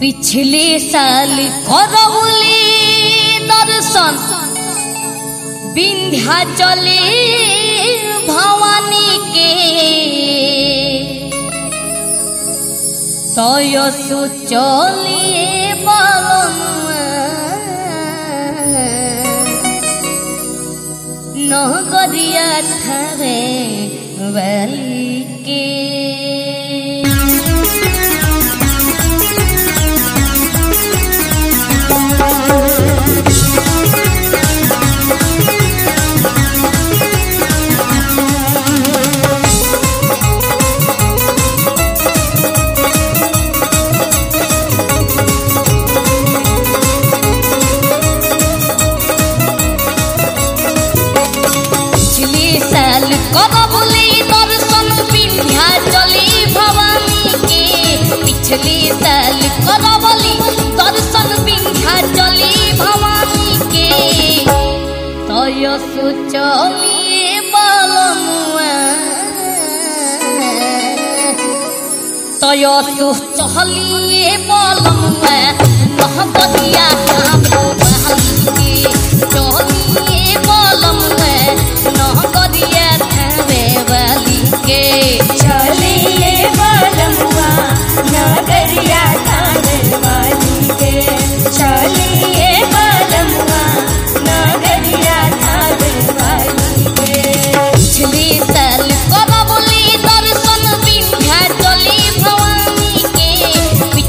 पिछले साल करौली दर्शन। विंध्याचली भवानी के। तयसु चलिए नगरिया थारे वाली। साल करबली दर्शन विंध्याचली भवानी के पिछले साल दर्शन विंध्याचली भवानी के तयसु चलिए बलमुआ तयसु चलिए बलमुआ चलिए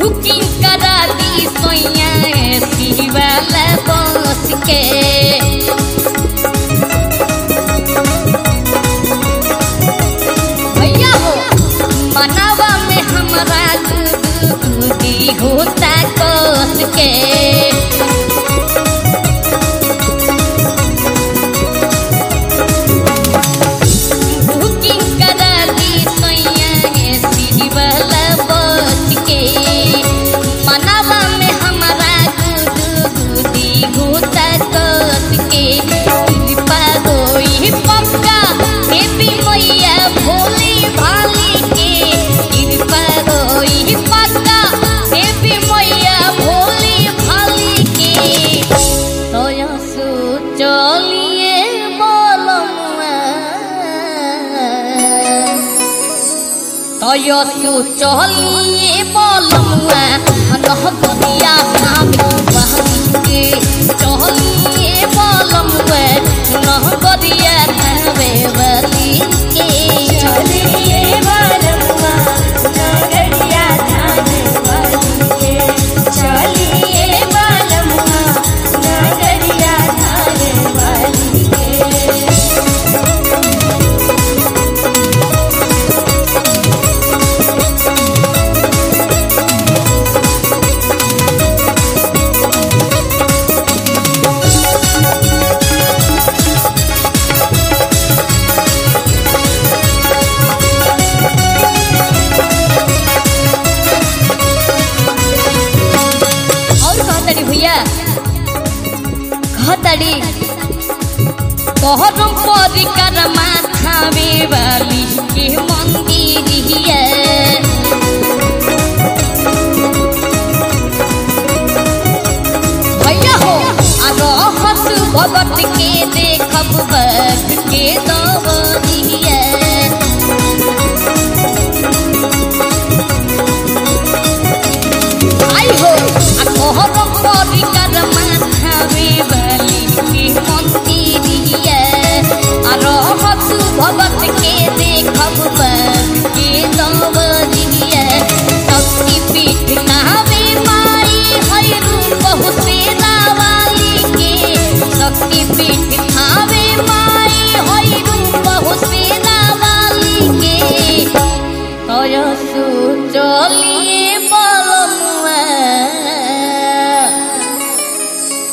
बुकिंग करा दी सोया बस के भैया हो मनावा में हमारा होता कस के। तयसु चलिए बलमुआ नहबरिया के कहताड़ी कहरम परिक्रमा थावे वाली के मंदिर भैया हो आ रहस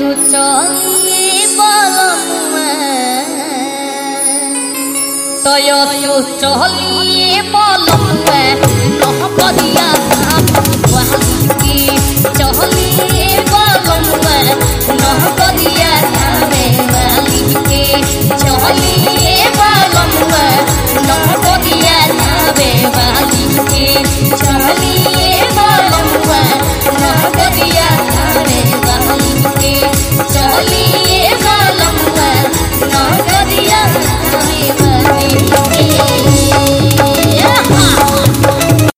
sucongi bolongwe toyo sucongi bolongwe loh podia